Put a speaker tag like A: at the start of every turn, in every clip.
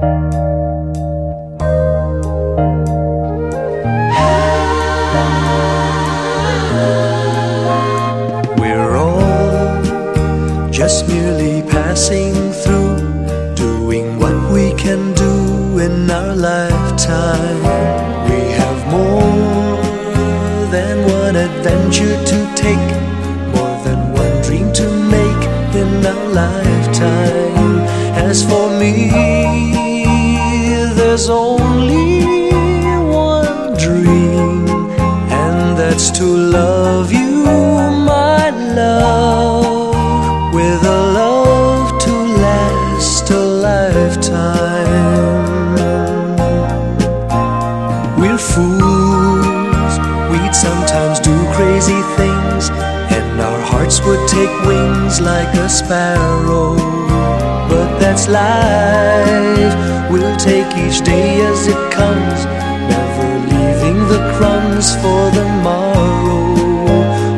A: We're all just merely passing through, doing what we can do in our lifetime. We have more than one adventure to take, more than one dream to make in our lifetime. As for me, there's only one dream, and that's to love you, my love, with a love to last a lifetime. We're fools, we'd sometimes do crazy things, and our hearts would take wings like a sparrow. But that's life, we'll take each day as it comes, never leaving the crumbs for the morrow.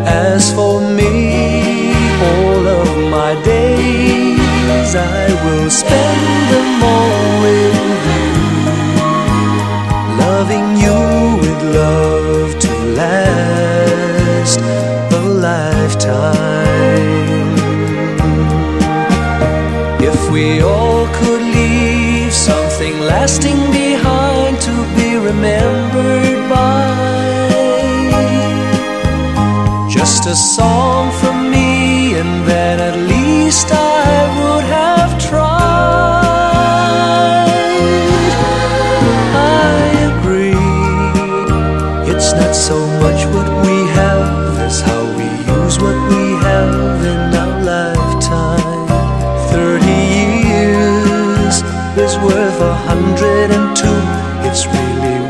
A: As for me, all of my days I will spend them all with you loving you with love to last a lifetime. If we all lasting behind to be remembered by, just a song from me, and then at least I would have tried. I agree. It's not so much what we have as how we use what we worth a hundred and two. It's really